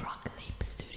front lips too.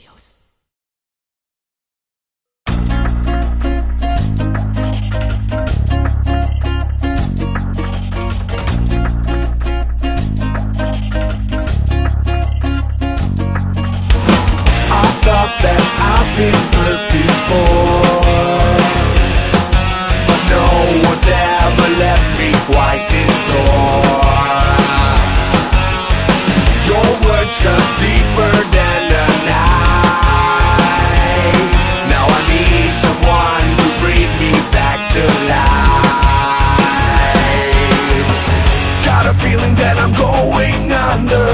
that I'm going under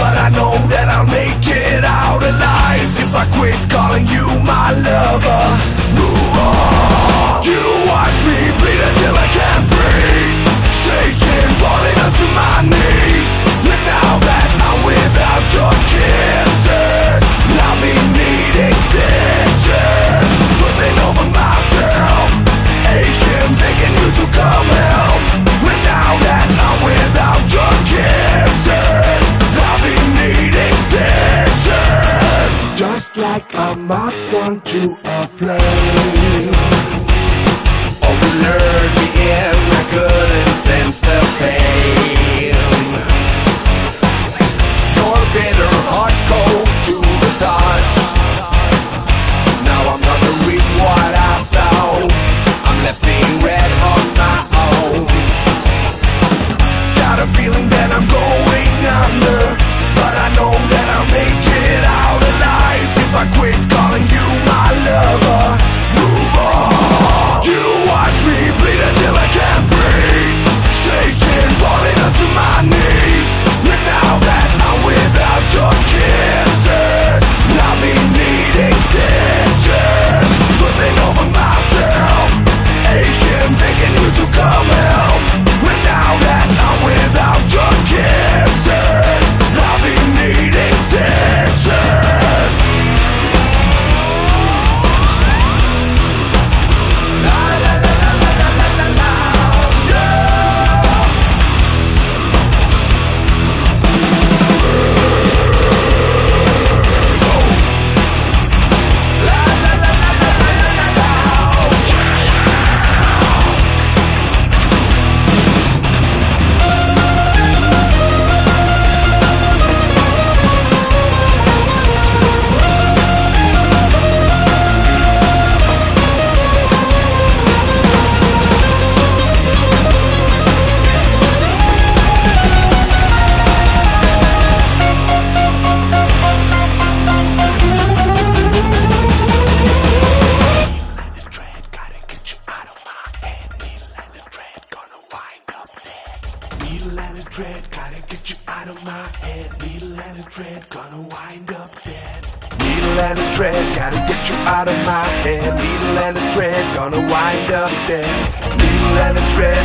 But I know that I'll make it out alive If I quit calling you my lover. like a moth onto a flame. All the learn began good and my head. Needle and a thread, gonna wind up dead. Needle and a thread, gotta get you out of my head. Needle and a thread, gonna wind up dead. Needle and a thread,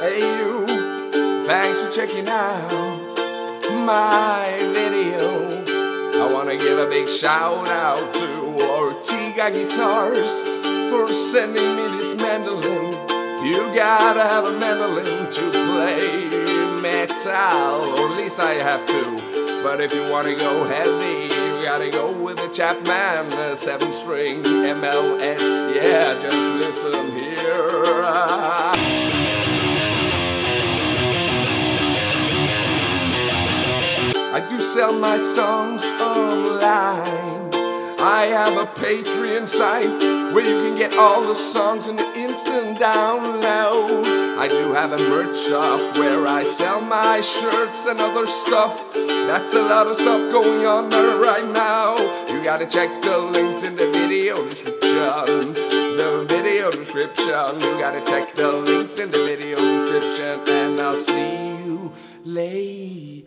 Hey you, thanks for checking out my video. I wanna give a big shout out to Ortega Guitars for sending me this mandolin. You gotta have a mandolin to play metal, or at least I have to. But if you wanna go heavy, you gotta go with a Chapman, a seven string MLS. Yeah, just listen here. sell my songs online. I have a Patreon site where you can get all the songs in an instant download. I do have a merch shop where I sell my shirts and other stuff. That's a lot of stuff going on there right now. You gotta check the links in the video description. The video description. You gotta check the links in the video description. And I'll see you later.